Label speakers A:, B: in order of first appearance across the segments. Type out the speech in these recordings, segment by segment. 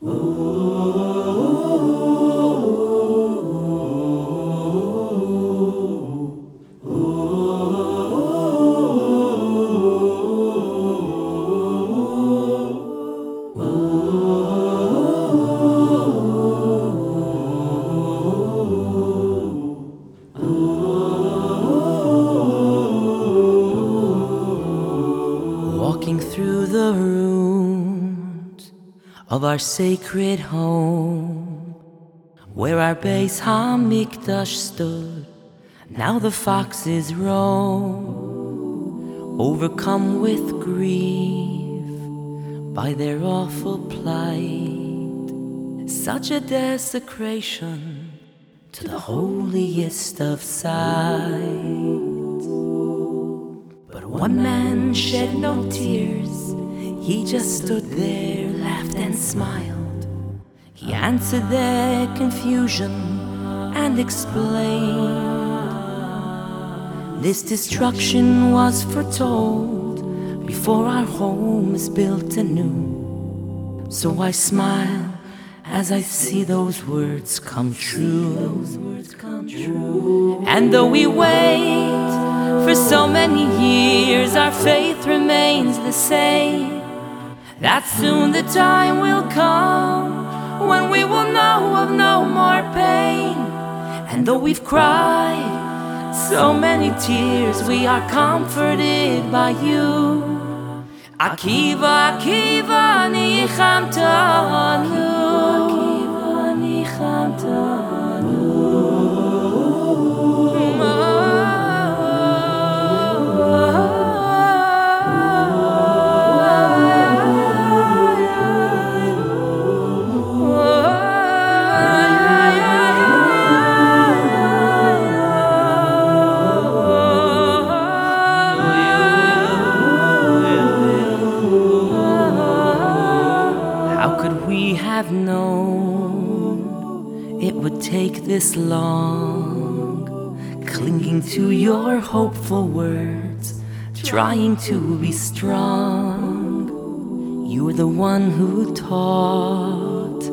A: Walking through the rooms of our sacred home, where our Beis Hamikdash stood, now the foxes roam, overcome with grief by their awful plight. Such a desecration to the holiest of sights. But one man shed no tears. He just stood there, laughed and smiled. He answered their confusion and explained this destruction was foretold before our home is built anew. So I smile as I see those words come true. And though we wait for so many years, our faith remains the same. That soon the time will come when we will know of no more pain. And though we've cried so many tears, we are comforted by you. Akiva, Akiva, nichamtanu. Akiva, How have known it would take this long? Clinging to your hopeful words, trying to be strong. You were the one who taught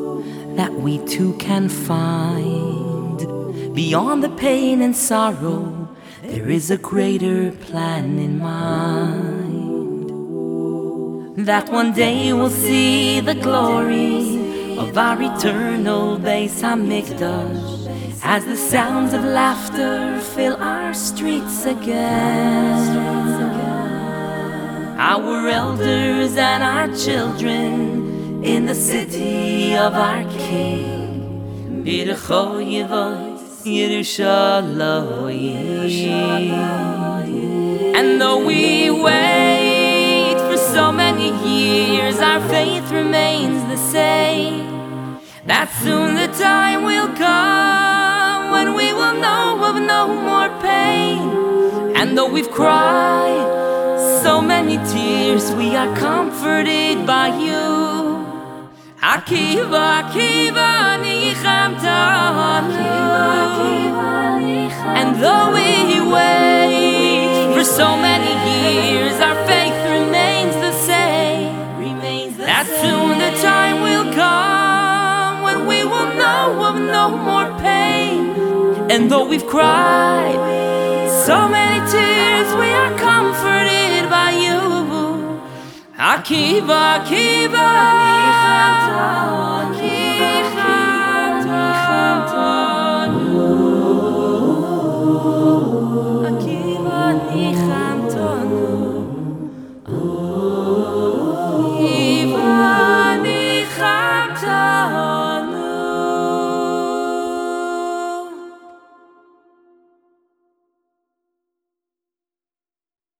A: that we too can find beyond the pain and sorrow. There is a greater plan in mind that one day we'll see the glory our eternal Beis Hamikdash as the sounds of laughter fill our streets again. Our elders and our children in the city of our King. And though we wait for so many years, our faith remains the same. That soon the time will come when we will know of no more pain. And though we've cried so many tears, we are comforted by you. Akiva, Akiva, nichamtanu. And though we wait for so many years, our faith remains the same. That soon the time And though we've cried so many tears, we are comforted by you. Akiva, Akiva,